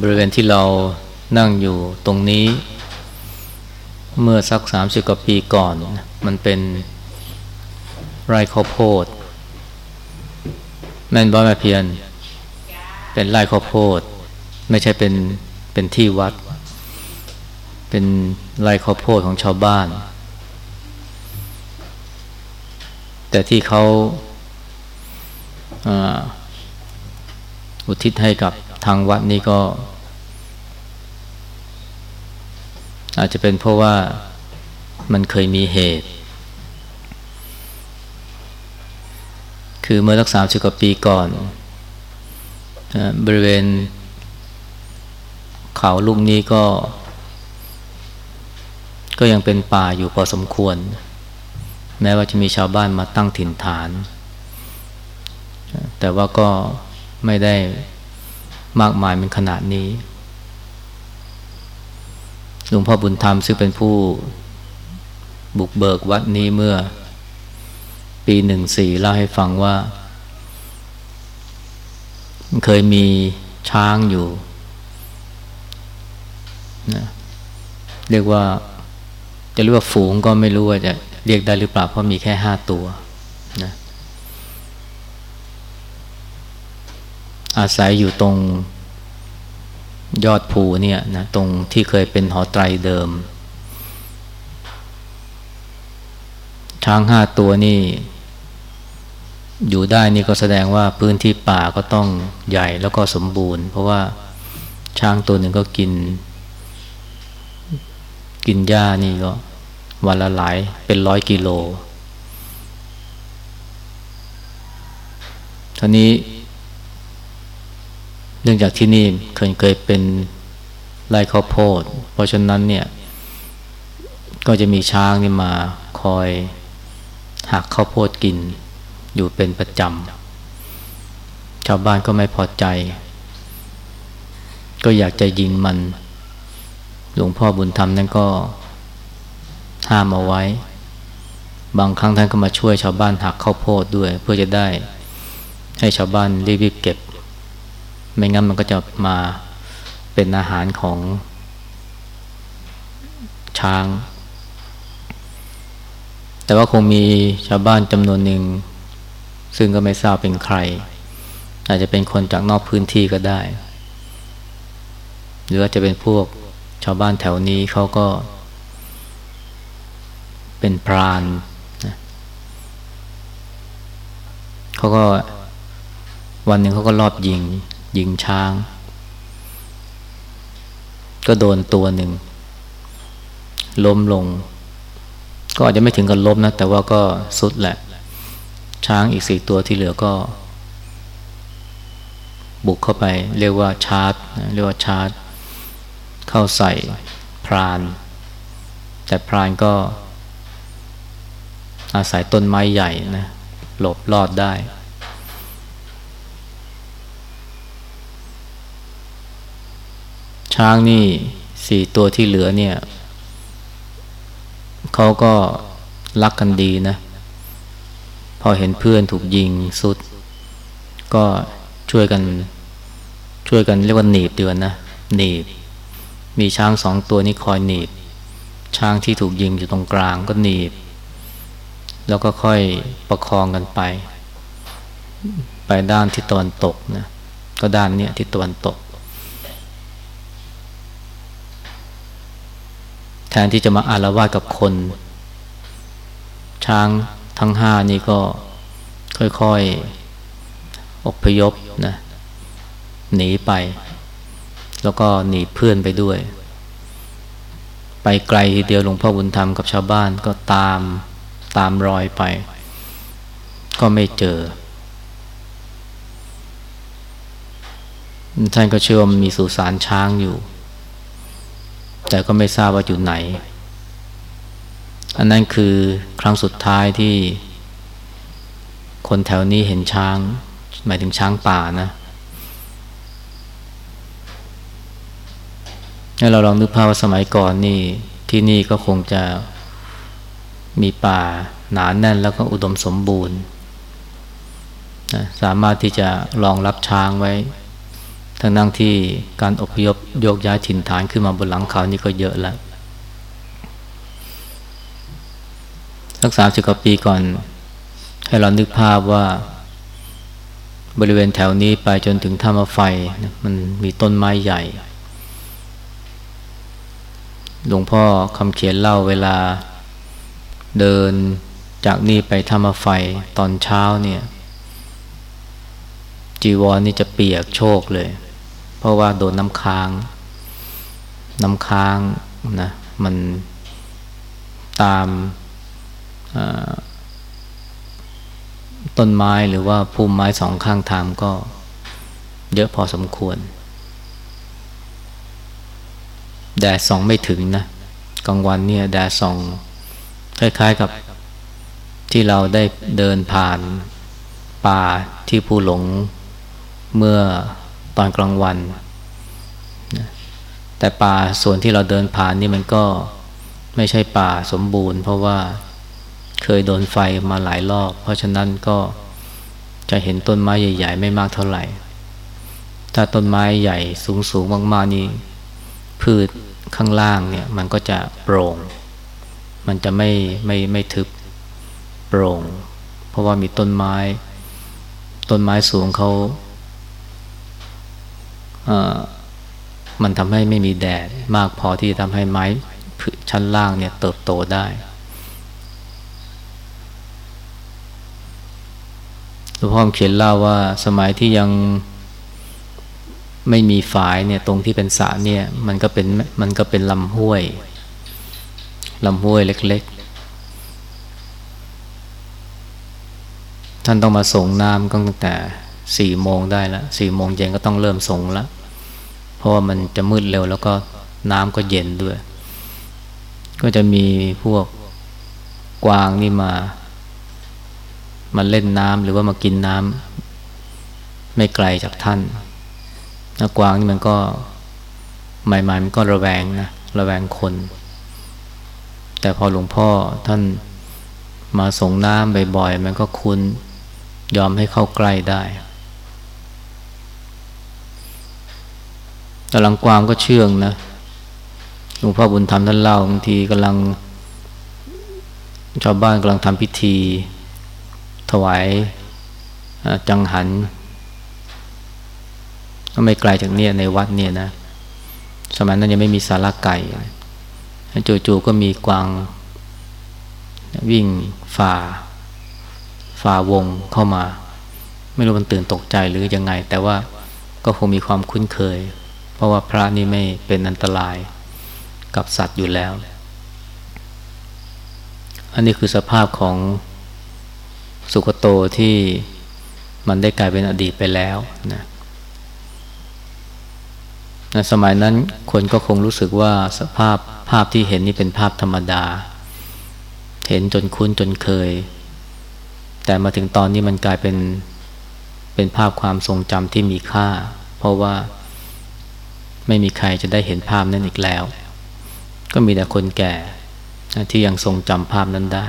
บริเวณที่เรานั่งอยู่ตรงนี้ เมื่อสักสามสิบกว่าปีก่อน มันเป็นไร่ข้าวโพดแม่นบ้าแม่เพียน เป็นไร่ข้าวโพด ไม่ใช่เป็นเป็นที่วัด เป็นไร่ข้าวโพดของชาวบ้าน แต่ที่เขาอุทิศให้กับ ทางวัดนี่ก็ อาจจะเป็นเพราะว่ามันเคยมีเหตุ คือเมื่อรักษาสิบกว่าปีก่อน บริเวณเขาลูกนี้ก็ ก็ยังเป็นป่าอยู่พอสมควร แม้ว่าจะมีชาวบ้านมาตั้งถิ่นฐาน แต่ว่าก็ไม่ได้ มากมายเป็นขนาดนี้หลวงพ่อบุญธรรมซึ่งเป็นผู้บุกเบิกวัดนี้เมื่อ ปีหนึ่งสี่เล่าให้ฟังว่า เคยมีช้างอยู่นะเรียกว่า จะเรียกว่าฝูงก็ไม่รู้ว่าจะเรียกได้หรือเปล่าเพราะมีแค่ห้าตัวนะ อาศัยอยู่ตรงยอดภูเนี่ยนะตรงที่เคยเป็นหอไตรเดิม ช้างห้าตัวนี่ อยู่ได้นี่ก็แสดงว่าพื้นที่ป่าก็ต้องใหญ่แล้วก็สมบูรณ์ เพราะว่าช้างตัวหนึ่งก็กิน กินหญ้านี่ก็วันละหลายเป็นร้อยกิโลท่านี้ เนื่องจากที่นี่เคยเคยเป็นไร่ข้าวโพด เพราะฉะนั้นเนี่ย ก็จะมีช้างนี่มาคอยหักข้าวโพดกินอยู่เป็นประจำ ชาวบ้านก็ไม่พอใจ ก็อยากจะยิงมัน หลวงพ่อบุญธรรมนั่นก็ห้ามเอาไว้ บางครั้งท่านก็มาช่วยชาวบ้านหักข้าวโพดด้วย เพื่อจะได้ให้ชาวบ้านรีบๆเก็บ ไม่งั้นมันก็จะมาเป็นอาหารของช้าง แต่ว่าคงมีชาวบ้านจำนวนหนึ่ง ซึ่งก็ไม่ทราบเป็นใคร อาจจะเป็นคนจากนอกพื้นที่ก็ได้ หรืออาจจะเป็นพวกชาวบ้านแถวนี้เขาก็ เป็นพรานนะเขาก็วันหนึ่งเขาก็รอบยิง ยิงช้าง ก็โดนตัวหนึ่ง ล้มลง ก็อาจจะไม่ถึงกับล้มนะ แต่ว่าก็สุดแหละ ช้างอีกสี่ตัวที่เหลือก็ บุกเข้าไป เรียกว่าชาร์จเรียกว่าชาร์จ เข้าใส่พราน แต่พรานก็อาศัยต้นไม้ใหญ่นะหลบรอดได้ ช้างนี่สี่ตัวที่เหลือเนี่ยเขาก็รักกันดีนะ พอเห็นเพื่อนถูกยิงสุด ก็ช่วยกัน ช่วยกันเรียกว่าหนีบเดือนนะหนีบ มีช้างสองตัวนี้คอยหนีบ ช้างที่ถูกยิงอยู่ตรงกลางก็หนีบ แล้วก็ค่อยประคองกันไป ไปด้านที่ตะวันตกนะก็ด้านเนี้ยที่ตะวันตก แทนที่จะมาอารวาสกับคน ช้างทั้งห้านี่ก็ค่อยๆอพยพนะหนีไป แล้วก็หนีเพื่อนไปด้วย ไปไกลทีเดียวหลวงพ่อบุญธรรมกับชาวบ้านก็ตามตามรอยไป ก็ไม่เจอ ท่านก็เชื่อว่ามีสุสานช้างอยู่ แต่ก็ไม่ทราบว่าอยู่ไหน อันนั้นคือครั้งสุดท้ายที่ คนแถวนี้เห็นช้าง หมายถึงช้างป่านะถ้าเราลองนึกภาพว่าสมัยก่อนนี่ที่นี่ก็คงจะมีป่าหนานแน่นแล้วก็อุดมสมบูรณ์นะสามารถที่จะรองรับช้างไว้ ทั้งนั่งที่การอพยพโยกย้ายถิ่นฐานขึ้นมาบนหลังเขานี่ก็เยอะแล้วสักสามสิบกว่าปีก่อน ให้เรานึกภาพว่า บริเวณแถวนี้ไปจนถึงท่ามาไฟมันมีต้นไม้ใหญ่ หลวงพ่อคำเขียนเล่าเวลาเดินจากนี่ไปท่ามาไฟตอนเช้าเนี่ย จีวรนี่จะเปียกโชกเลย เพราะว่าโดนน้ำค้าง น้ำค้างนะมันตามต้นไม้หรือว่าพุ่มไม้สองข้างทางก็เยอะพอสมควร แดดส่องไม่ถึงนะกลางวันเนี่ยแดดส่อง คล้าย ๆกับที่เราได้เดินผ่านป่าที่ผู้หลงเมื่อ ตอนกลางวันแต่ป่าส่วนที่เราเดินผ่านนี่มันก็ไม่ใช่ป่าสมบูรณ์ เพราะว่าเคยโดนไฟมาหลายรอบ เพราะฉะนั้นก็จะเห็นต้นไม้ใหญ่ ๆ ไม่มากเท่าไหร่ ถ้าต้นไม้ใหญ่สูงๆมากๆนี่พืชข้างล่างเนี่ยมันก็จะโปร่ง มันจะไม่ไม่ไม่ทึบโปร่ง เพราะว่ามีต้นไม้ ต้นไม้สูงเขา มันทำให้ไม่มีแดดมากพอที่จะทำให้ไม้ชั้นล่างเนี่ยเติบโตได้หลวงพ่อเขียนเล่าว่าสมัยที่ยังไม่มีฝายเนี่ยตรงที่เป็นสระเนี่ยมันก็เป็นมันก็เป็นลำห้วยลำห้วยเล็กๆ ท่านต้องมาส่งน้ำก็ตั้งแต่สี่โมงได้แล้วสี่โมงเย็นก็ต้องเริ่มส่งแล้ว เพราะว่ามันจะมืดเร็วแล้วก็น้ำก็เย็นด้วย ก็จะมีพวกกวางนี่มามาเล่นน้ำหรือว่ามากินน้ำไม่ไกลจากท่านนกวางนี่มันก็ใหม่ๆมันก็ระแวงนะระแวงคน แต่พอหลวงพ่อท่านมาส่งน้ำบ่อยๆมันก็คุ้นยอมให้เข้าใกล้ได้ แต่ลังกวางก็เชื่องนะหลวงพ่อบุญธรรมท่านเล่าบางทีกำลังชาวบ้านกำลังทำพิธี ถวายจังหันก็ไม่ไกลจากเนี่ยในวัดเนี่ยนะ สมัยนั้นยังไม่มีสาระไก่จู่ๆก็มีกวาง วิ่งฝ่า ฝ่าวงเข้ามา ไม่รู้มันตื่นตกใจหรือยังไง แต่ว่าก็คงมีความคุ้นเคย เพราะว่าพระนี่ไม่เป็นอันตรายกับสัตว์อยู่แล้ว อันนี้คือสภาพของสุขโตที่มันได้กลายเป็นอดีตไปแล้วนะในสมัยนั้นคนก็คงรู้สึกว่าสภาพภาพที่เห็นนี่เป็นภาพธรรมดา เห็นจนคุ้นจนเคย แต่มาถึงตอนนี้มันกลายเป็นเป็นภาพความทรงจำที่มีค่า เพราะว่า ไม่มีใครจะได้เห็นภาพนั้นอีกแล้ว ก็มีแต่คนแก่ที่ยังทรงจำภาพนั้นได้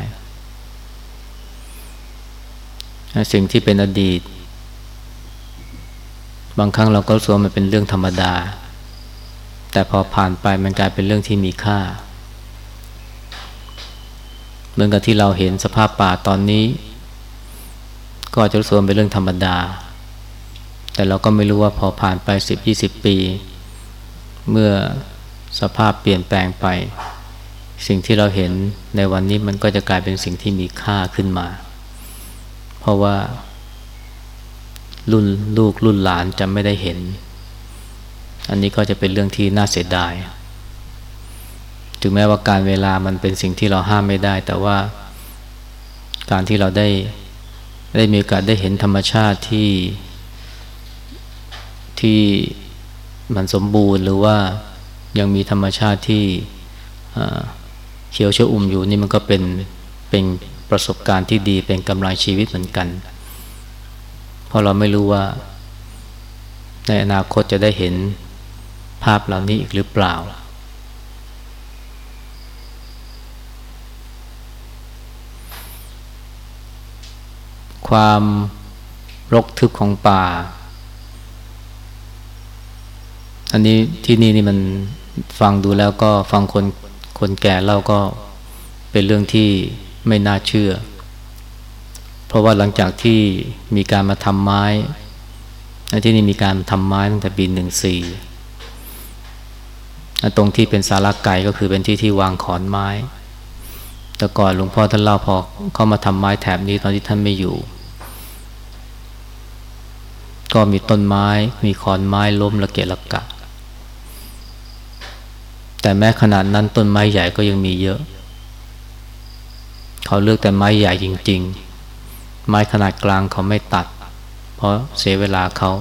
สิ่งที่เป็นอดีต บางครั้งเราก็รู้สึกว่ามันเป็นเรื่องธรรมดา แต่พอผ่านไปมันกลายเป็นเรื่องที่มีค่า เหมือนกับที่เราเห็นสภาพป่าตอนนี้ ก็จะรู้สึกว่าเป็นเรื่องธรรมดา แต่เราก็ไม่รู้ว่าพอผ่านไปสิบยี่สิบปี เมื่อสภาพเปลี่ยนแปลงไป สิ่งที่เราเห็นในวันนี้มันก็จะกลายเป็นสิ่งที่มีค่าขึ้นมา เพราะว่า รุ่นลูกรุ่นหลานจะไม่ได้เห็น อันนี้ก็จะเป็นเรื่องที่น่าเสียดาย ถึงแม้ว่าการเวลามันเป็นสิ่งที่เราห้ามไม่ได้ แต่ว่าการที่เราได้ได้มีโอกาสได้เห็นธรรมชาติที่ที่ มันสมบูรณ์หรือว่ายังมีธรรมชาติที่เขียวเชอุ่มอยู่นี่มันก็เป็นเป็นประสบการณ์ที่ดีเป็นกำไรชีวิตเหมือนกัน เพราะเราไม่รู้ว่า ในอนาคตจะได้เห็นภาพเหล่านี้อีกหรือเปล่า ความรกทึบของป่า อันนี้ที่นี่นี่มันฟังดูแล้วก็ฟังคนคนแก่เล่าก็เป็นเรื่องที่ไม่น่าเชื่อ เพราะว่าหลังจากที่มีการมาทำไม้ที่นี่มีการทำไม้ตั้งแต่ปีหนึ่งสี่ตรงที่เป็นสาราไก่ก็คือเป็นที่ที่วางขอนไม้ แต่ก่อนหลวงพ่อท่านเล่าพอเข้ามาทำไม้แถบนี้ตอนที่ท่านไม่อยู่ ก็มีต้นไม้มีขอนไม้ล้มระเกะระกะ แต่แม้ขนาดนั้นต้นไม้ใหญ่ก็ยังมีเยอะ เขาเลือกแต่ไม้ใหญ่จริง ๆ ไม้ขนาดกลางเขาไม่ตัด เพราะเสียเวลาเขา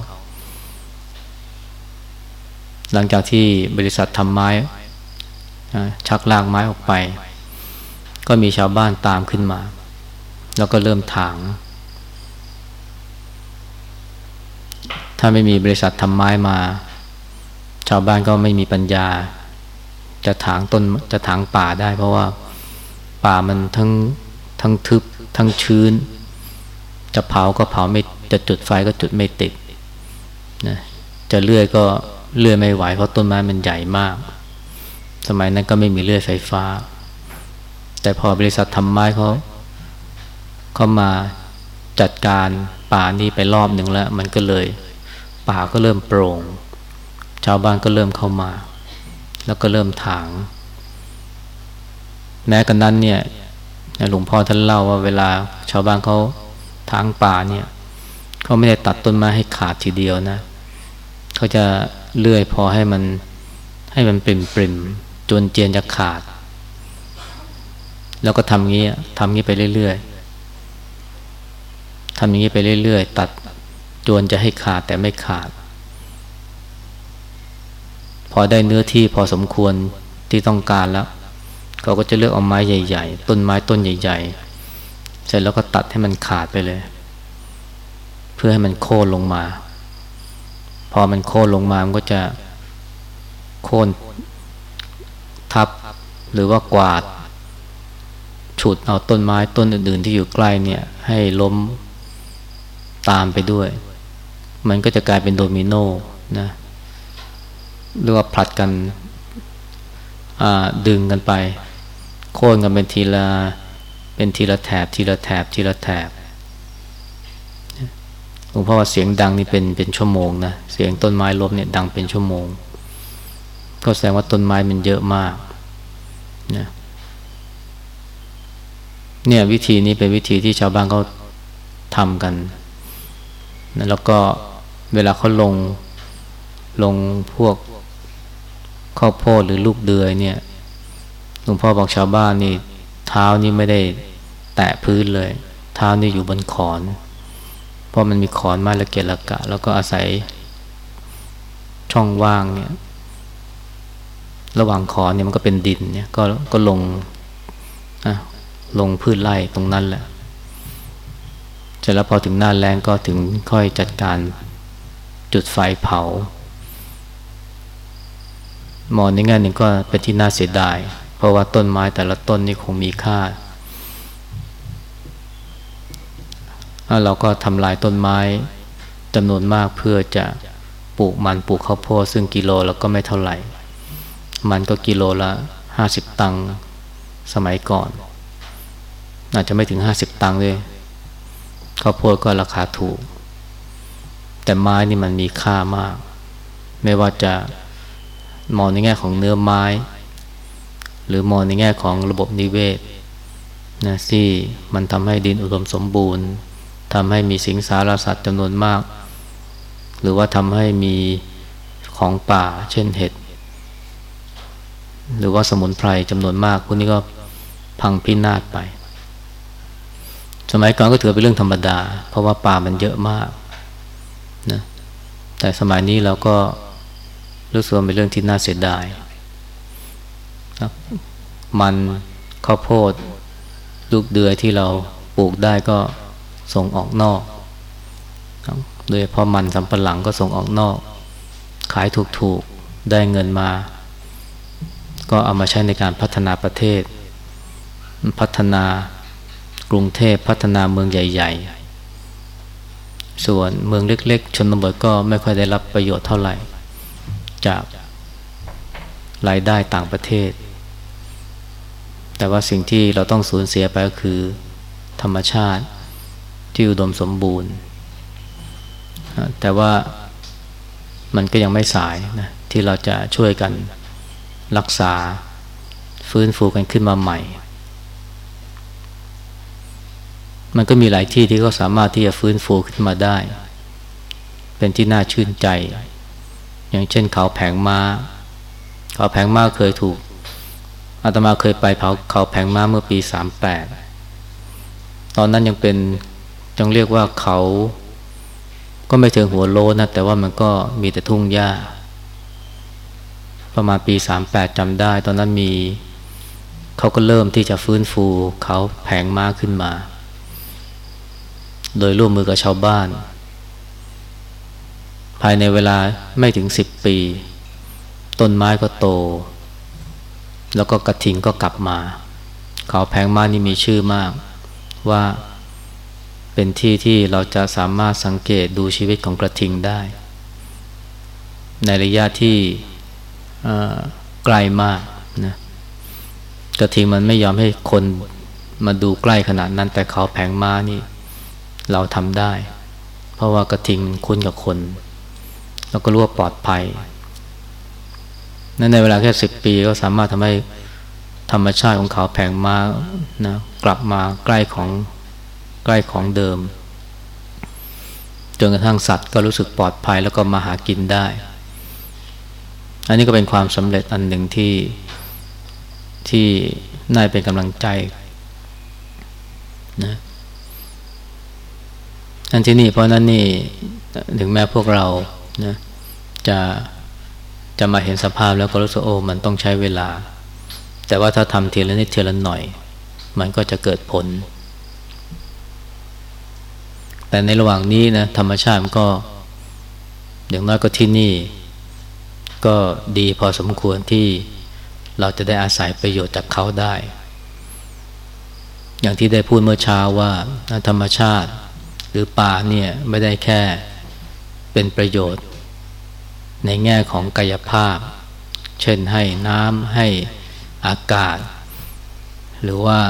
หลังจากที่บริษัททำไม้ชักลากไม้ออกไป ก็มีชาวบ้านตามขึ้นมา แล้วก็เริ่มถาง ถ้าไม่มีบริษัททำไม้มา ชาวบ้านก็ไม่มีปัญญา จะถางต้นจะถางป่าได้เพราะว่าป่ามันทั้งทั้งทึบทั้งชื้น จะเผาก็เผาไม่จะจุดไฟก็จุดไม่ติดนะจะเลื่อยก็เลื่อยไม่ไหวเพราะต้นไม้มันใหญ่มาก สมัยนั้นก็ไม่มีเลื่อยไฟฟ้า แต่พอบริษัททำไม้เขาเขามาจัดการป่านี้ไปรอบหนึ่งแล้ว มันก็เลย ป่าก็เริ่มโปร่ง ชาวบ้านก็เริ่มเข้ามา แล้วก็เริ่มถาง แม้กันนั้นเนี่ยหลวงพ่อท่านเล่าว่าเวลาชาวบ้านเขาทางป่าเนี่ยเขาไม่ได้ตัดต้นไม้ให้ขาดทีเดียวนะเขาจะเลื่อยพอให้มันให้มันปริมปริมจนเจียนจะขาด แล้วก็ทำงี้ทำงี้ไปเรื่อยๆทำอย่างนี้ไปเรื่อยๆ ตัดจนจะให้ขาดแต่ไม่ขาด พอได้เนื้อที่พอสมควรที่ต้องการแล้วเขาก็จะเลือกเอาไม้ใหญ่ ๆ ต้นไม้ต้นใหญ่ ๆ เสร็จแล้วก็ตัดให้มันขาดไปเลย เพื่อให้มันโค่นลงมา พอมันโค่นลงมามันก็จะโค่นทับหรือว่ากวาด ฉุดเอาต้นไม้ต้นอื่น ๆ ที่อยู่ใกล้เนี่ย ให้ล้มตามไปด้วย มันก็จะกลายเป็นโดมิโนนะ หรือว่าผลัดกันดึงกันไป โค่นกันเป็นทีละเป็นทีละแถบทีละแถบทีละแถบหลวงพ่อว่าเสียงดังนี่เป็นเป็นชั่วโมงนะเสียงต้นไม้ล้มเนี่ยดังเป็นชั่วโมง ก็แสดงว่าต้นไม้มันเยอะมากนะเนี่ยวิธีนี้เป็นวิธีที่ชาวบ้านเขาทำกันนะแล้วก็เวลาเขาลงลงพวก ข้าวโพดหรือลูกเดือยเนี่ยหลวงพ่อบอกชาวบ้านนี่ เท้านี่ไม่ได้แตะพื้นเลย เท้านี่อยู่บนขอน เพราะมันมีขอนไม้ละเกียละกะ แล้วก็อาศัยช่องว่างเนี่ยระหว่างขอนเนี่ยมันก็เป็นดินเนี่ยก็ก็ลงอะลงพืชไร่ตรงนั้นแหละเสร็จแล้วพอถึงหน้าแรงก็ถึงค่อยจัดการจุดไฟเผา มองในแง่หนึ่งก็เป็นที่น่าเสียดาย เพราะว่าต้นไม้แต่ละต้นนี่คงมีค่าเราก็ทำลายต้นไม้จำนวนมากเพื่อจะปลูกมันปลูกข้าวโพดซึ่งกิโลแล้วก็ไม่เท่าไหร่ มันก็กิโลละห้าสิบตังค์สมัยก่อน อาจจะไม่ถึงห้าสิบตังค์เลยข้าวโพดก็ราคาถูก แต่ไม้นี่มันมีค่ามาก ไม่ว่าจะ มองในแง่ของเนื้อไม้ หรือมองในแง่ของระบบนิเวศนะที่มันทำให้ดินอุดมสมบูรณ์ทำให้มีสิงสารสัตว์จำนวนมาก หรือว่าทำให้มีของป่า เช่นเห็ด หรือว่าสมุนไพรจำนวนมากพวกนี้ก็พังพินาศไป สมัยก่อนก็ถือเป็นเรื่องธรรมดา เพราะว่าป่ามันเยอะมากนะแต่สมัยนี้เราก็ รู้สึกว่าเป็นเรื่องที่น่าเสียดายมันข้าวโพดลูกเดือยที่เราปลูกได้ก็ส่งออกนอก โดยพอมันสำปะหลังก็ส่งออกนอก ขายถูกๆ ได้เงินมา ก็เอามาใช้ในการพัฒนาประเทศ พัฒนากรุงเทพพัฒนาเมืองใหญ่ ๆ ส่วนเมืองเล็ก ๆ ชนบทก็ไม่ค่อยได้รับประโยชน์เท่าไหร่ จากรายได้ต่างประเทศ แต่ว่าสิ่งที่เราต้องสูญเสียไปก็คือ ธรรมชาติที่อุดมสมบูรณ์ แต่ว่ามันก็ยังไม่สายนะที่เราจะช่วยกันรักษาฟื้นฟูกันขึ้นมาใหม่ มันก็มีหลายที่ที่เขาสามารถที่จะฟื้นฟูขึ้นมาได้ เป็นที่น่าชื่นใจ อย่างเช่นเขาแผงมา้า เขาแผงม้าเคยถูกอาตมาเคยไปเผาเขาแผงม้าเมื่อปีสามแปดตอนนั้นยังเป็นจังเรียกว่าเขาก็ไม่ถึงหัวโลนะ แต่ว่ามันก็มีแต่ทุ่งหญ้า ประมาณปีสามแปดจำได้ ตอนนั้นมีเขาก็เริ่มที่จะฟื้นฟูเขาแผงม้าขึ้นมา โดยร่วมมือกับชาวบ้าน ภายในเวลาไม่ถึงสิบปี ต้นไม้ก็โต แล้วก็กระทิงก็กลับมา เขาแผงม้านี่มีชื่อมากว่าเป็นที่ที่เราจะสามารถสังเกตดูชีวิตของกระทิงได้ ในระยะที่ไกลมากนะกระทิงมันไม่ยอมให้คนมาดูใกล้ขนาดนั้น แต่เขาแผงม้านี่ เราทำได้ เพราะว่ากระทิงคุ้นกับคน แล้วก็รู้ว่าปลอดภัยนั้นในเวลาแค่สิบปีก็สามารถทำให้ธรรมชาติของเขาแผงมานะกลับมาใกล้ของใกล้ของเดิม จนกระทั่งสัตว์ก็รู้สึกปลอดภัยแล้วก็มาหากินได้ อันนี้ก็เป็นความสำเร็จอันหนึ่งที่ที่น่าเป็นกำลังใจนะอันที่นี่เพราะนั้นนี่ถึงแม้พวกเรา นะจะจะมาเห็นสภาพแล้วก็รู้สึกโอ้มันต้องใช้เวลา แต่ว่าถ้าทำทีละนิดทีละหน่อย มันก็จะเกิดผล แต่ในระหว่างนี้นะธรรมชาติมันก็ อย่างน้อยก็ที่นี่ ก็ดีพอสมควรที่เราจะได้อาศัยประโยชน์จากเขาได้ อย่างที่ได้พูดเมื่อเช้าว่าธรรมชาติหรือป่าเนี่ยไม่ได้แค่เป็นประโยชน์ ในแง่ของกายภาพ เช่นให้น้ำให้อากาศ หรือว่า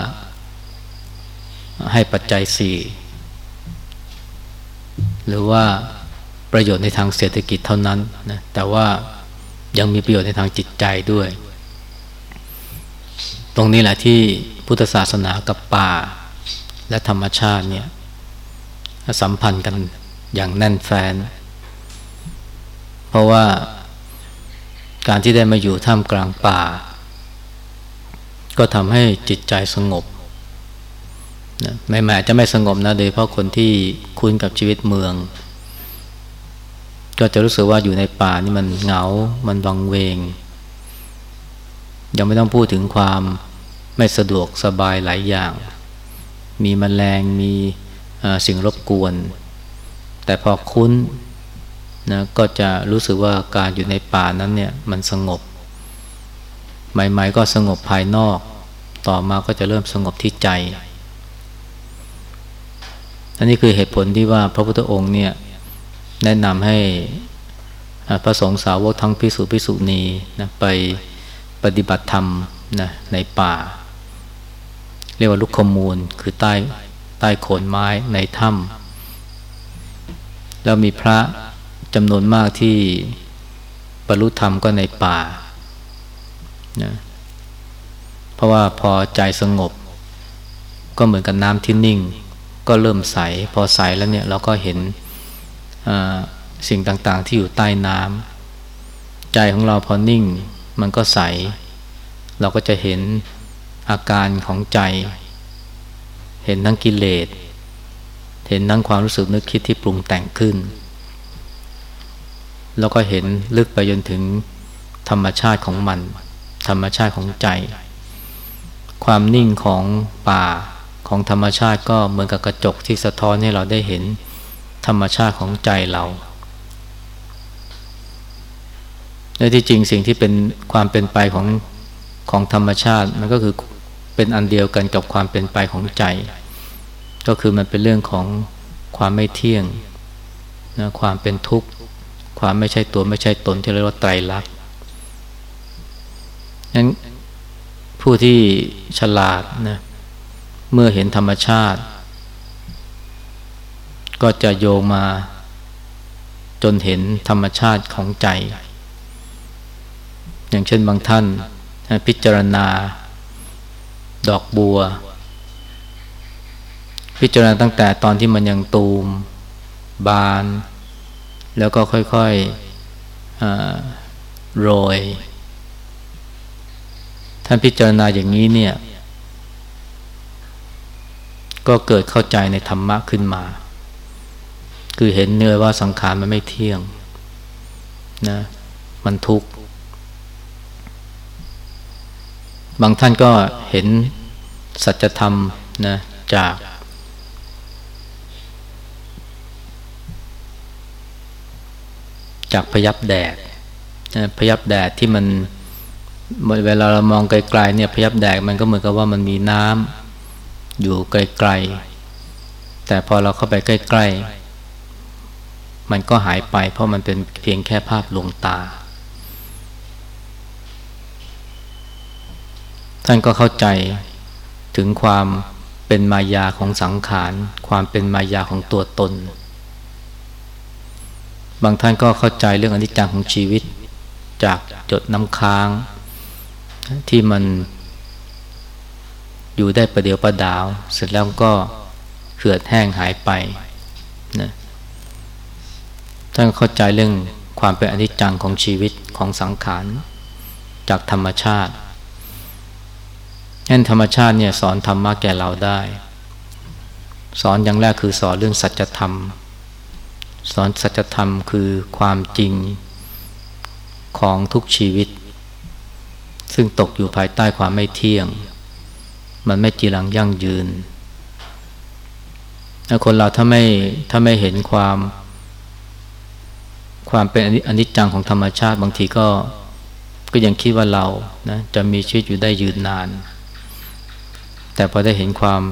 ให้ปัจจัยสี่หรือว่าประโยชน์ในทางเศรษฐกิจเท่านั้นนะแต่ว่ายังมีประโยชน์ในทางจิตใจด้วย ตรงนี้แหละที่พุทธศาสนากับป่า และธรรมชาติเนี่ยสัมพันธ์กันอย่างแน่นแฟ้น เพราะว่าการที่ได้มาอยู่ท่ามกลางป่า ก็ทำให้จิตใจสงบนะแม้แม้จะไม่สงบนะโดยเพราะคนที่คุ้นกับชีวิตเมือง ก็จะรู้สึกว่าอยู่ในป่านี่มันเหงา มันวังเวง ยังไม่ต้องพูดถึงความไม่สะดวกสบายหลายอย่าง มีมแมลงมีสิ่งรบกวน แต่พอคุ้น นะก็จะรู้สึกว่าการอยู่ในป่านั้นเนี่ยมันสงบ ใหม่ๆก็สงบภายนอก ต่อมาก็จะเริ่มสงบที่ใจอันนี้คือเหตุผลที่ว่าพระพุทธองค์เนี่ยแนะนำให้พระสงฆ์สาวกทั้งพิสุพิสุณีนะไปปฏิบัติธรรมนะในป่า เรียกว่าลุกขมูลคือใต้ใต้โคนไม้ในถ้ำแล้วมีพระ จำนวนมากที่บรรลุธรรมก็ในป่านะเพราะว่าพอใจสงบ ก็เหมือนกับน้ำที่นิ่ง ก็เริ่มใส พอใสแล้วเนี่ยเราก็เห็นสิ่งต่างๆที่อยู่ใต้น้ำใจของเราพอนิ่ง มันก็ใส เราก็จะเห็นอาการของใจ เห็นทั้งกิเลส เห็นทั้งความรู้สึกนึกคิดที่ปรุงแต่งขึ้น แล้วก็เห็นลึกไปจนถึงธรรมชาติของมัน ธรรมชาติของใจ ความนิ่งของป่าของธรรมชาติก็เหมือนกับกระจกที่สะท้อนให้เราได้เห็นธรรมชาติของใจเราและที่จริงสิ่งที่เป็นความเป็นไปของของธรรมชาติ มันก็คือเป็นอันเดียวกันกับความเป็นไปของใจ ก็คือมันเป็นเรื่องของความไม่เที่ยงนะความเป็นทุกข์ ความไม่ใช่ตัวไม่ใช่ตนที่เรียกว่าไตรลักษณ์นั้นผู้ที่ฉลาดนะเมื่อเห็นธรรมชาติ ก็จะโยงมาจนเห็นธรรมชาติของใจ อย่างเช่นบางท่านพิจารณา ดอกบัว พิจารณาตั้งแต่ตอนที่มันยังตูม บาน แล้วก็ค่อยๆโรย ท่านพิจารณาอย่างนี้เนี่ย ก็เกิดเข้าใจในธรรมะขึ้นมา คือเห็นเนื้อว่าสังขารมันไม่เที่ยงนะมันทุกข์ บางท่านก็เห็นสัจธรรมนะจาก จากพยับแดดพยับแดดที่มันเวลาเรามองไกลๆเนี่ยพยับแดดมันก็เหมือนกับว่ามันมีน้ำอยู่ไกลๆ แต่พอเราเข้าไปใกล้ ๆ มันก็หายไป เพราะมันเป็นเพียงแค่ภาพลวงตา ท่านก็เข้าใจถึงความเป็นมายาของสังขาร ความเป็นมายาของตัวตน บางท่านก็เข้าใจเรื่องอนิจจังของชีวิต จากจดน้ำค้าง ที่มันอยู่ได้ประเดี๋ยวประดาว เสร็จแล้วก็เหือดแห้งหายไปนะท่านเข้าใจเรื่องความเป็นอนิจจังของชีวิตของสังขารจากธรรมชาตินั่นธรรมชาติเนี่ยสอนธรรมะแก่เราได้ สอนอย่างแรกคือสอนเรื่องสัจธรรม สอนสัจธรรมคือความจริงของทุกชีวิต ซึ่งตกอยู่ภายใต้ความไม่เที่ยง มันไม่จีรังยั่งยืน คนเราถ้าไม่ถ้าไม่เห็นความ ความเป็นอนิจจังของธรรมชาติบางทีก็ก็ยังคิดว่าเรานะจะมีชีวิตอยู่ได้ยืนนาน แต่พอได้เห็นความ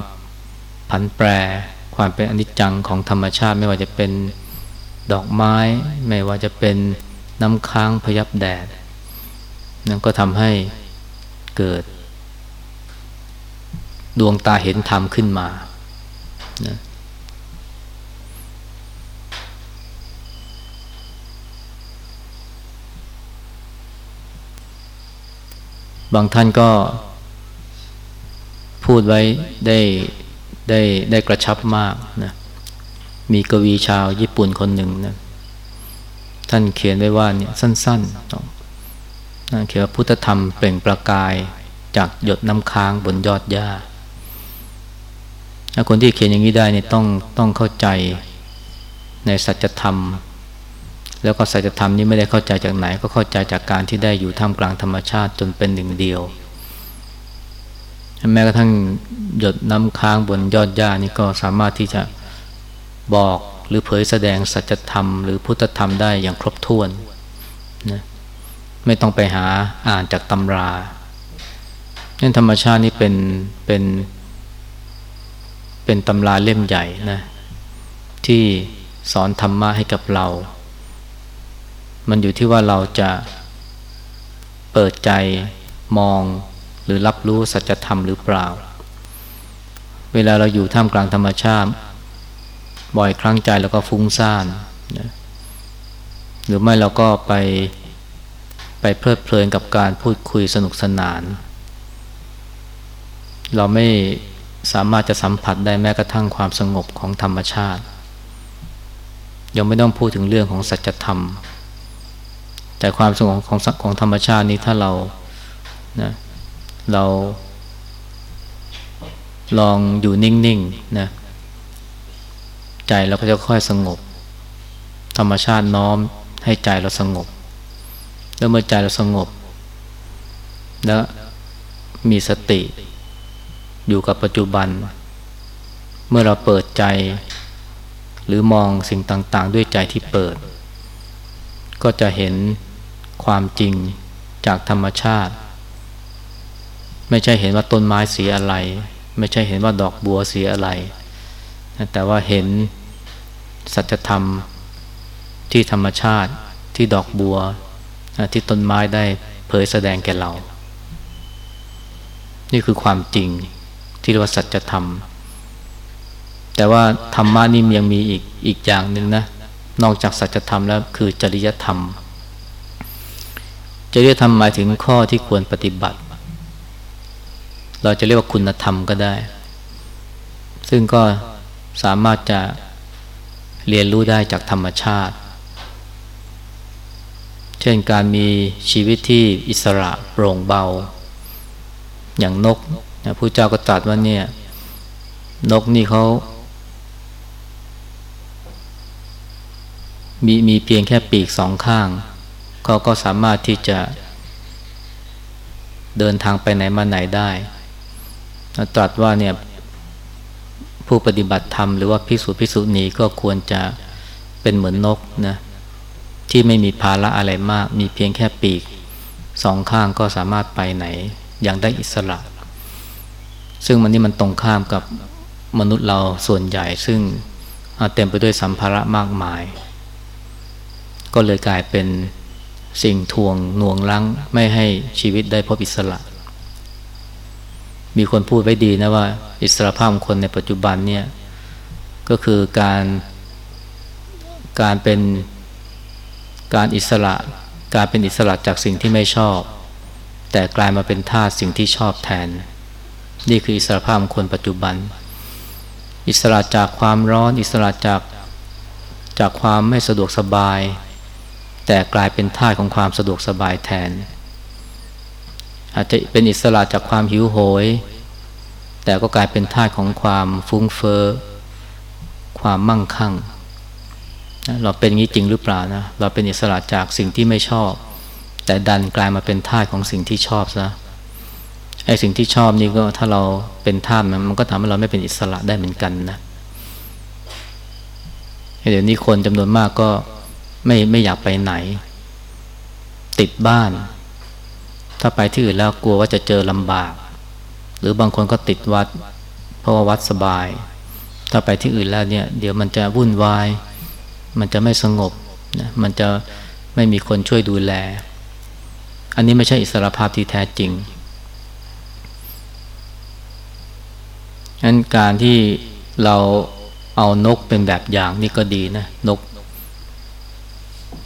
ผันแปรความเป็นอนิจจังของธรรมชาติไม่ว่าจะเป็น ดอกไม้ไม่ว่าจะเป็นน้ำค้างพยับแดดนั่นก็ทำให้เกิด ดวงตาเห็นธรรมขึ้นมานะบางท่านก็พูดไว้ได้ได้ได้กระชับมากนะ มีกวีชาวญี่ปุ่นคนหนึ่งนะท่านเขียนไว้ว่าเนี่ยสั้นๆนะเขียนว่าพุทธธรรมเปล่งประกายจากหยดน้ำค้างบนยอดหญ้าคนที่เขียนอย่างนี้ได้เนี่ยต้องต้องเข้าใจในสัจธรรม แล้วก็สัจธรรมนี้ไม่ได้เข้าใจจากไหน ก็เข้าใจจากการที่ได้อยู่ท่ามกลางธรรมชาติจนเป็นหนึ่งเดียว แม้กระทั่งหยดน้ำค้างบนยอดหญ้านี่ก็สามารถที่จะ บอกหรือเผยแสดงสัจธรรมหรือพุทธธรรมได้อย่างครบถ้วนนะไม่ต้องไปหาอ่านจากตำรานั่นธรรมชาตินี้เป็นเป็น เป็นตำราเล่มใหญ่นะที่สอนธรรมะให้กับเรา มันอยู่ที่ว่าเราจะเปิดใจมองหรือรับรู้สัจธรรมหรือเปล่า เวลาเราอยู่ท่ามกลางธรรมชาติ บ่อยครั้งใจเราก็ฟุ้งซ่านนะหรือไม่เราก็ไปไปเพลิดเพลินกับการพูดคุยสนุกสนาน เราไม่สามารถจะสัมผัสได้แม้กระทั่งความสงบของธรรมชาติ ยังไม่ต้องพูดถึงเรื่องของสัจธรรม แต่ความสงบของของธรรมชาตินี้ถ้าเรานะเราลองอยู่นิ่งๆนนะ ใจเราก็จะค่อยสงบ ธรรมชาติน้อมให้ใจเราสงบ แล้วเมื่อใจเราสงบ แล้วมีสติ อยู่กับปัจจุบัน เมื่อเราเปิดใจ หรือมองสิ่งต่างๆ ด้วยใจที่เปิด ก็จะเห็นความจริงจากธรรมชาติ ไม่ใช่เห็นว่าต้นไม้สีอะไร ไม่ใช่เห็นว่าดอกบัวสีอะไร แต่ว่าเห็น สัจธรรมที่ธรรมชาติที่ดอกบัว ที่ต้นไม้ได้เผยแสดงแก่เรา นี่คือความจริงที่เรียกว่าสัจธรรม แต่ว่าธรรมะนี่ยังมีอีกอีกอย่างหนึ่งนะ นอกจากสัจธรรมแล้วคือจริยธรรม จริยธรรมหมายถึงข้อที่ควรปฏิบัติ เราจะเรียกว่าคุณธรรมก็ได้ ซึ่งก็สามารถจะ เรียนรู้ได้จากธรรมชาติ เช่นการมีชีวิตที่อิสระโปร่งเบา อย่างนกนะผู้เจ้าก็ตรัสว่าเนี่ย นกนี่เขามีมีเพียงแค่ปีกสองข้าง เขาก็สามารถที่จะเดินทางไปไหนมาไหนได้ ตรัสว่าเนี่ย ผู้ปฏิบัติธรรมหรือว่าพิสุพิสุนีก็ควรจะเป็นเหมือนนกนะที่ไม่มีภาระอะไรมาก มีเพียงแค่ปีกสองข้างก็สามารถไปไหน อย่างได้อิสระ ซึ่งมันนี่มันตรงข้ามกับมนุษย์เราส่วนใหญ่ซึ่งเต็มไปด้วยสัมภาระมากมาย ก็เลยกลายเป็นสิ่งทวงหน่วงลังไม่ให้ชีวิตได้พบอิสระ มีคนพูดไว้ดีนะว่า อิสรภาพคนในปัจจุบันเนี่ยก็คือการการเป็นการอิสระ การเป็นอิสระจากสิ่งที่ไม่ชอบ แต่กลายมาเป็นทาสสิ่งที่ชอบแทน นี่คืออิสรภาพคนปัจจุบัน อิสระจากความร้อน อิสระจากจากความไม่สะดวกสบาย แต่กลายเป็นทาสของความสะดวกสบายแทน อาจจะเป็นอิสระจากความหิวโหย แต่ก็กลายเป็นท่าของความฟุ้งเฟอ้อความมั่งคั่ง เราเป็นงี้จริงหรือเปล่านะเราเป็นอิสระจากสิ่งที่ไม่ชอบ แต่ดันกลายมาเป็นท่าของสิ่งที่ชอบซะไอ้สิ่งที่ชอบนี่ก็ถ้าเราเป็นท่ามันมันก็ทำให้เราไม่เป็นอิสระได้เหมือนกันนะเดี๋ยวนี้คนจำนวนมากก็ไม่ไม่อยากไปไหน ติดบ้าน ถ้าไปที่อื่นแล้วกลัวว่าจะเจอลำบาก หรือบางคนก็ติดวัด เพราะว่าวัดสบาย ถ้าไปที่อื่นแล้วเนี่ย เดี๋ยวมันจะวุ่นวาย มันจะไม่สงบนะมันจะไม่มีคนช่วยดูแล อันนี้ไม่ใช่อิสรภาพที่แท้จริงงั้นการที่เราเอานกเป็นแบบอย่างนี่ก็ดีนะนก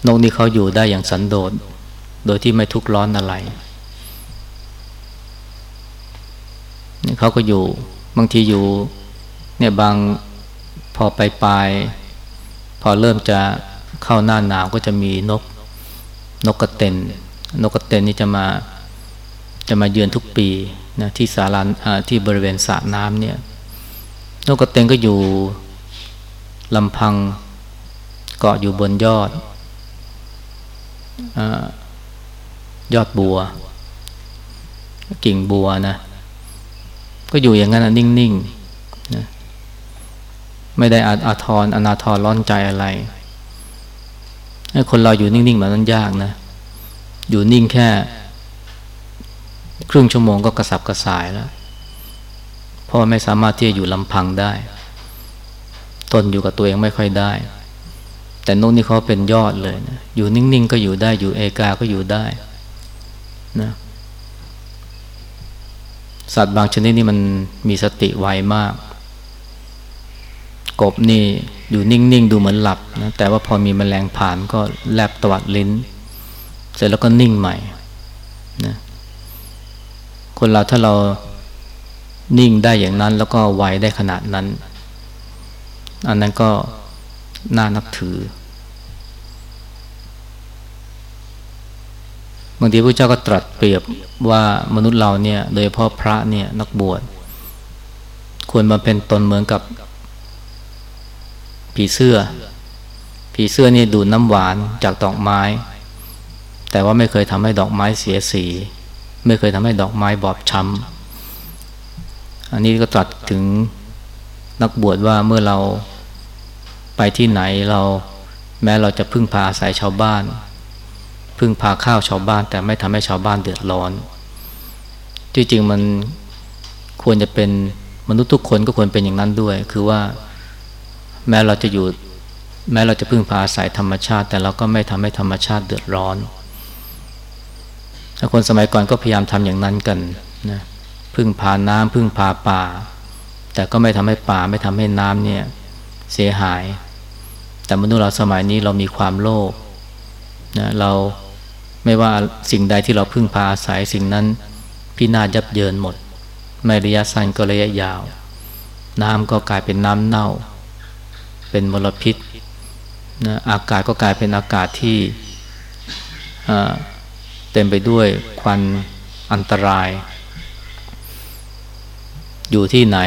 นกนี่เขาอยู่ได้อย่างสันโดษโดยที่ไม่ทุกข์ร้อนอะไร เขาก็อยู่บางทีอยู่เนี่ยบางพอไปปลายพอเริ่มจะเข้าหน้าหนาวก็จะมีนกนกกระเต็นนกกระเต็นนี่จะมาจะมาเยือนทุกปีนะที่สาราที่บริเวณสระน้ำเนี่ยนกกระเต็นก็อยู่ลำพังเกาะอยู่บนยอดอยอดบัว กิ่งบัวนะ ก็อยู่อย่างนั้นนิ่งๆนะไม่ได้อาอาทรอนาทรร้อนใจอะไรให้คนเราอยู่นิ่งๆแบบนั้นยากนะ อยู่นิ่งแค่ ครึ่งชั่วโมงก็กระสับกระส่ายแล้วเพราะไม่สามารถที่จะอยู่ลำพังได้ ตนอยู่กับตัวเองไม่ค่อยได้ แต่นกนี่เขาเป็นยอดเลยนะอยู่นิ่งๆก็อยู่ได้ อยู่เอกาก็อยู่ได้นะ สัตว์บางชนิดนี่มันมีสติไวมาก กบนี่อยู่นิ่งๆ ดูเหมือนหลับนะแต่ว่าพอมีแมลงผ่านก็แลบตวัดลิ้น เสร็จแล้วก็นิ่งใหม่นะคนเราถ้าเรานิ่งได้อย่างนั้นแล้วก็ไวได้ขนาดนั้น อันนั้นก็น่านับถือ บางทีพระเจ้าก็ตรัสเปรียบว่ามนุษย์เราเนี่ย โดยเฉพาะพระเนี่ยนักบวชควรมาเป็นตนเหมือนกับ ผีเสื้อ ผีเสื้อนี่ดูดน้ำหวานจากดอกไม้ แต่ว่าไม่เคยทำให้ดอกไม้เสียสี ไม่เคยทำให้ดอกไม้บอบช้ำอันนี้ก็ตรัสถึงนักบวชว่าเมื่อเราไปที่ไหนเราแม้เราจะพึ่งพาอาศัยชาวบ้าน พึ่งพาข้าวชาวบ้าน แต่ไม่ทำให้ชาวบ้านเดือดร้อน ที่จริงมันควรจะเป็นมนุษย์ทุกคนก็ควรเป็นอย่างนั้นด้วย คือว่าแม้เราจะอยู่แม้เราจะพึ่งพาอาศัยธรรมชาติ แต่เราก็ไม่ทำให้ธรรมชาติเดือดร้อน คนสมัยก่อนก็พยายามทำอย่างนั้นกันนะพึ่งพาน้ำพึ่งพาป่า แต่ก็ไม่ทำให้ป่าไม่ทำให้น้ำเนี่ยเสียหาย แต่มนุษย์เราสมัยนี้เรามีความโลภนะเรา ไม่ว่าสิ่งใดที่เราพึ่งพาอาศัยสิ่งนั้น พินาศยับเยินหมด ไม่ระยะสั้นก็ระยะยาว น้ำก็กลายเป็นน้ำเน่า เป็นมลพิษนะอากาศก็กลายเป็นอากาศที่เต็มไปด้วยควันอันตราย อยู่ที่ไหน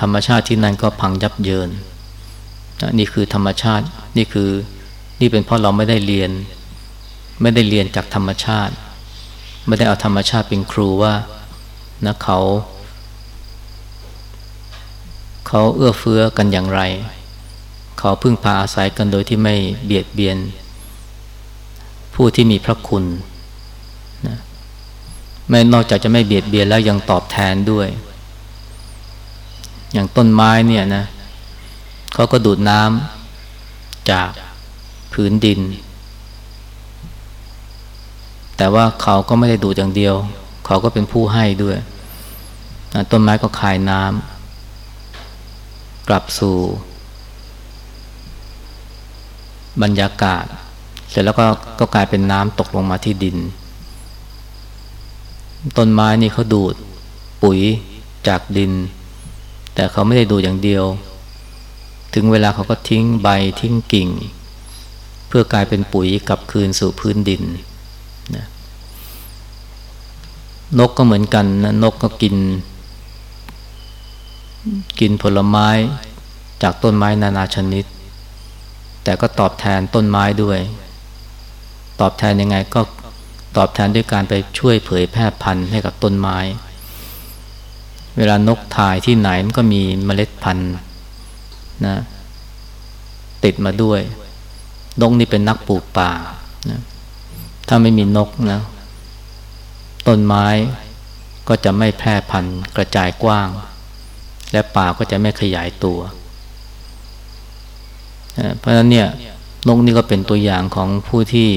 ธรรมชาติที่นั่นก็พังยับเยิน นี่คือธรรมชาตินี่คือนี่เป็นเพราะเราไม่ได้เรียน ไม่ได้เรียนจากธรรมชาติ ไม่ได้เอาธรรมชาติเป็นครูว่านะเขา เขาเอื้อเฟื้อกันอย่างไร เขาพึ่งพาอาศัยกันโดยที่ไม่เบียดเบียน ผู้ที่มีพระคุณนะไม่นอกจากจะไม่เบียดเบียนแล้วยังตอบแทนด้วย อย่างต้นไม้เนี่ยนะเขาก็ดูดน้ำจากผืนดิน แต่ว่าเขาก็ไม่ได้ดูดอย่างเดียว เขาก็เป็นผู้ให้ด้วย ต้นไม้ก็คายน้ำกลับสู่ บรรยากาศ เสร็จแล้วก็ก็กลายเป็นน้ำตกลงมาที่ดิน ต้นไม้นี่เขาดูดปุ๋ยจากดิน แต่เขาไม่ได้ดูดอย่างเดียว ถึงเวลาเขาก็ทิ้งใบทิ้งกิ่ง เพื่อกลายเป็นปุ๋ยกลับคืนสู่พื้นดิน นะนกก็เหมือนกันนะนกก็กิน กินผลไม้จากต้นไม้นานาชนิด แต่ก็ตอบแทนต้นไม้ด้วย ตอบแทนยังไงก็ตอบแทนด้วยการไปช่วยเผยแพร่พันธุ์ให้กับต้นไม้ เวลานกถ่ายที่ไหนมันก็มีเมล็ดพันธุ์นะติดมาด้วย นกนี่เป็นนักปลูกป่านะ ถ้าไม่มีนกนะต้นไม้ก็จะไม่แพร่พันธุ์กระจายกว้าง และป่าก็จะไม่ขยายตัว เพราะฉะนั้นเนี่ยนกนี่ก็เป็นตัวอย่างของผู้ที่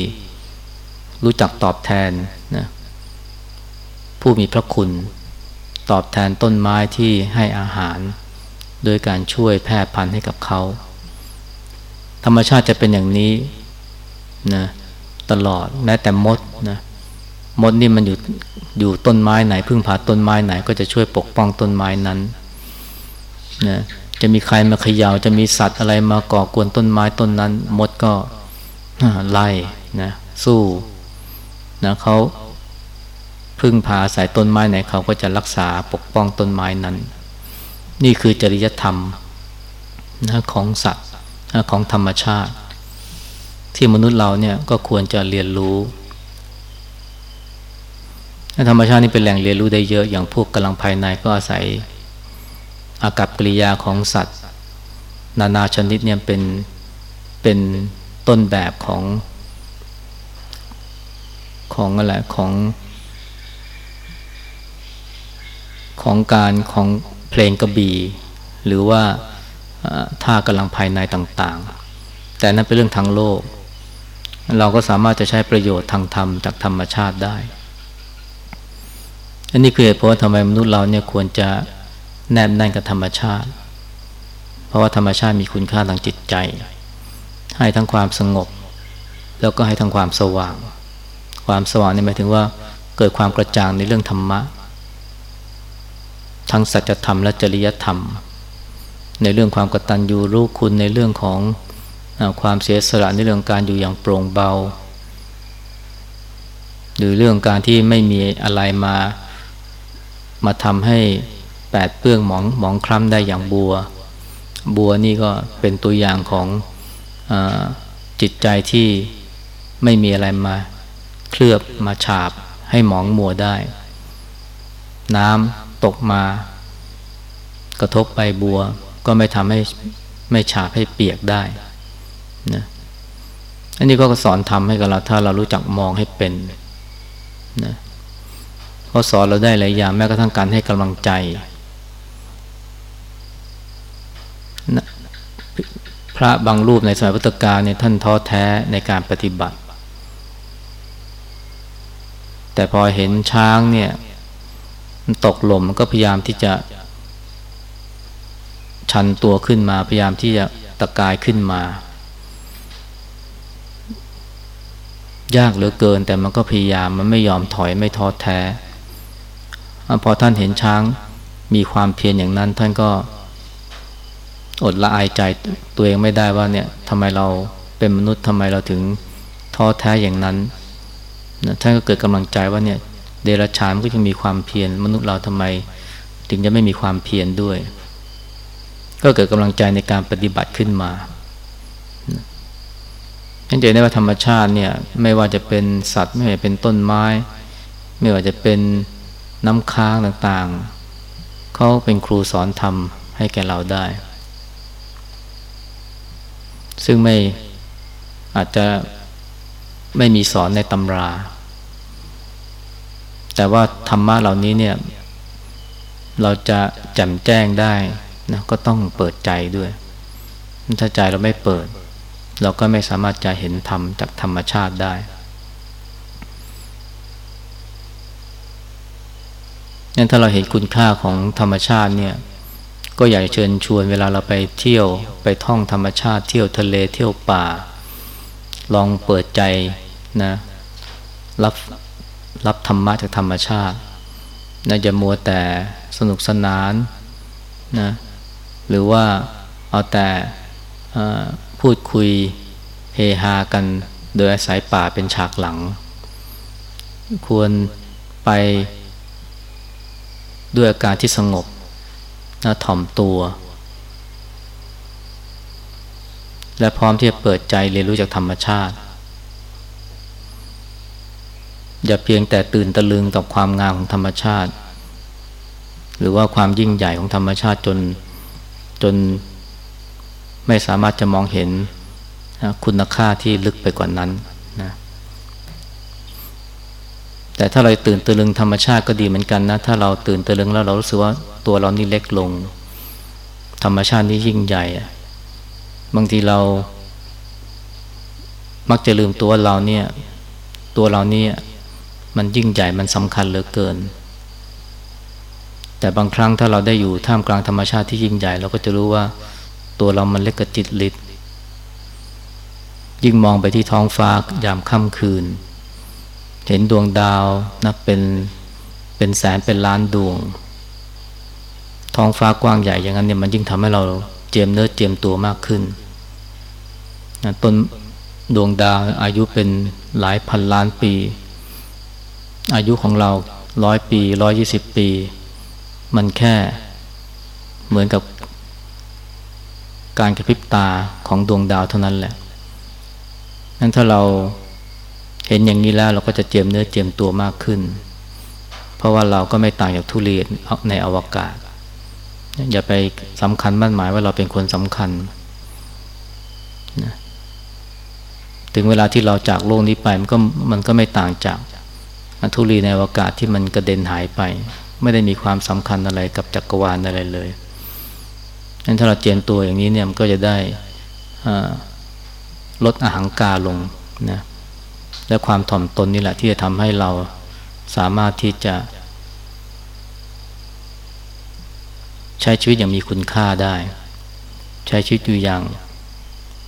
รู้จักตอบแทนนะผู้มีพระคุณ ตอบแทนต้นไม้ที่ให้อาหาร โดยการช่วยแพร่พันธุ์ให้กับเขา ธรรมชาติจะเป็นอย่างนี้นะ ตลอดแม้แต่มดนะมดนี่มันอยู่อยู่ต้นไม้ไหน พึ่งพาต้นไม้ไหน ก็จะช่วยปกป้องต้นไม้นั้นนะจะมีใครมาเขยา่าจะมีสัตว์อะไรมาก่อกวนต้นไม้ต้นนั้น มดก็ไล่นะสู้นะเขาพึ่งพาสายต้นไม้ไหนเขาก็จะรักษาปกป้องต้นไม้นั้น นี่คือจริยธรรมนะของสัตว์ของธรรมชาติ ที่มนุษย์เราเนี่ยก็ควรจะเรียนรู้ธรรมชาตินี่เป็นแหล่งเรียนรู้ได้เยอะอย่างพวกกำลังภายในก็อาศัยอากับกิริยาของสัตว์ นานาชนิดเนี่ยเป็นเป็นต้นแบบของ ของอะไรของ ของการของเพลงกระบี่ หรือว่าท่ากำลังภายในต่างๆ แต่นั้นเป็นเรื่องทางโลก เราก็สามารถจะใช้ประโยชน์ทางธรรมจากธรรมชาติได้อันนี้คือเหตุผลว่าทำไมมนุษย์เราเนี่ยควรจะแนบแน่นกับธรรมชาติ เพราะว่าธรรมชาติมีคุณค่าทางจิตใจ ให้ทั้งความสงบ แล้วก็ให้ทั้งความสว่าง ความสว่างนี่หมายถึงว่าเกิดความกระจ่างในเรื่องธรรมะ ทั้งสัจธรรมและจริยธรรม ในเรื่องความกตัญญูรู้คุณในเรื่องของ ความเสียสละในเรื่องการอยู่อย่างโปร่งเบา หรือเรื่องการที่ไม่มีอะไรมา มาทำให้แปดเปื้องหมองหมองคล้ำได้อย่างบัว บัวนี่ก็เป็นตัวอย่างของอจิตใจที่ไม่มีอะไรมา เคลือบมาฉาบให้หมองมัวได้ น้ำตกมากระทบใบบัว ก็ไม่ทำให้ไม่ฉาบให้เปียกได้ นะอันนี้ก็สอนทำให้กับเราถ้าเรารู้จักมองให้เป็นนะเขาสอนเราได้หลายอย่างแม้กระทั่งการให้กำลังใจนะระบางรูปในสมัยพุทธกาลเนี่ยท่านท้อแท้ในการปฏิบัติ แต่พอเห็นช้างเนี่ยตกหล่มมันก็พยายามที่จะ ชันตัวขึ้นมาพยายามที่จะตะกายขึ้นมา ยากเหลือเกิน แต่มันก็พยายามมันไม่ยอมถอยไม่ท้อแท้ พอท่านเห็นช้างมีความเพียรอย่างนั้น ท่านก็อดละอายใจตัวเองไม่ได้ว่าเนี่ยทำไมเราเป็นมนุษย์ทำไมเราถึงท้อแท้อย่างนั้นนะท่านก็เกิดกำลังใจว่าเนี่ยเดรัจฉานก็จะมีความเพียรมนุษย์เราทำไม ถึงจะไม่มีความเพียรด้วย ก็เกิดกำลังใจในการปฏิบัติขึ้นมา ท่านจะได้ว่าธรรมชาติเนี่ยไม่ว่าจะเป็นสัตว์ไม่ว่าเป็นต้นไม้ ไม่ว่าจะเป็นน้ำค้างต่างๆ เขาเป็นครูสอนธรรมให้แก่เราได้ ซึ่งไม่อาจจะไม่มีสอนในตำรา แต่ว่าธรรมะเหล่านี้เนี่ยเราจะแจ่มแจ้งได้นะก็ต้องเปิดใจด้วย ถ้าใจเราไม่เปิด เราก็ไม่สามารถจะเห็นธรรมจากธรรมชาติได้ งั้นถ้าเราเห็นคุณค่าของธรรมชาติเนี่ย ก็อยากเชิญชวนเวลาเราไปเที่ยวไปท่องธรรมชาติเที่ยวทะเลเที่ยวป่า ลองเปิดใจนะ รับรับธรรมะจากธรรมชาตินะจะมัวแต่สนุกสนานนะ หรือว่าเอาแต่ พูดคุยเฮฮากันโดยอาศัยป่าเป็นฉากหลัง ควรไปด้วยอาการที่สงบนะถ่อมตัว และพร้อมที่จะเปิดใจเรียนรู้จากธรรมชาติ อย่าเพียงแต่ตื่นตะลึงต่อความงามของธรรมชาติ หรือว่าความยิ่งใหญ่ของธรรมชาติจนจน ไม่สามารถจะมองเห็นคุณค่าที่ลึกไปกว่านั้นนะแต่ถ้าเราตื่นตะลึงธรรมชาติก็ดีเหมือนกันนะ ถ้าเราตื่นตะลึงแล้วเรารู้สึกว่าตัวเรานี่เล็กลง ธรรมชาตินี่ยิ่งใหญ่บางทีเรา มักจะลืมตัวเราเนี่ย ตัวเราเนี่ยมันยิ่งใหญ่มันสำคัญเหลือเกิน แต่บางครั้งถ้าเราได้อยู่ท่ามกลางธรรมชาติที่ยิ่งใหญ่ เราก็จะรู้ว่า ตัวเรามันเล็กกระจิตลิดยิ่งมองไปที่ท้องฟ้ายามค่ำคืน เห็นดวงดาวนับเป็นเป็นแสนเป็นล้านดวง ท้องฟ้ากว้างใหญ่อย่างนั้นเนี่ยมันยิ่งทำให้เราเจียมเนื้อเจียมตัวมากขึ้นนะต้นดวงดาวอายุเป็นหลายพันล้านปี อายุของเราร้อยปีร้อยี่สิบปี มันแค่เหมือนกับ การกระพริบตาของดวงดาวเท่านั้นแหละนั้นถ้าเราเห็นอย่างนี้แล้วเราก็จะเจียมเนื้อเจียมตัวมากขึ้น เพราะว่าเราก็ไม่ต่างจากทุเรียนในอวกาศ อย่าไปสำคัญมั่นหมายว่าเราเป็นคนสำคัญนะถึงเวลาที่เราจากโลกนี้ไปมันก็มันก็ไม่ต่างจากทุลีในอวกาศที่มันกระเด็นหายไป ไม่ได้มีความสำคัญอะไรกับจักรวาลอะไรเลย งั้นถ้าเราเจียนตัวอย่างนี้เนี่ยมันก็จะได้ลดอาหางกาลงนะและความถ่อมตนนี่แหละที่จะทำให้เราสามารถที่จะ ใช้ชีวิตอย่างมีคุณค่าได้ ใช้ชีวิตอยู่อย่าง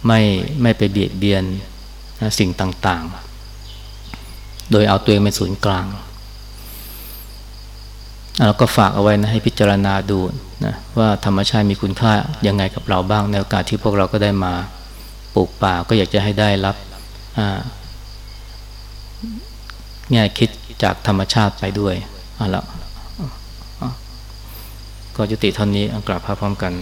ไม่ไม่ไปเบียดเบียนนะสิ่งต่างๆ โดยเอาตัวเองเป็นศูนย์กลาง เราก็ฝากเอาไว้นะให้พิจารณาดูนะว่าธรรมชาติมีคุณค่ายังไงกับเราบ้างในโอกาสที่พวกเราก็ได้มาปลูกป่าก็อยากจะให้ได้รับแง่คิดจากธรรมชาติไปด้วยเอาละก็ยุติเท่านี้อังกฤษพร้อมกัน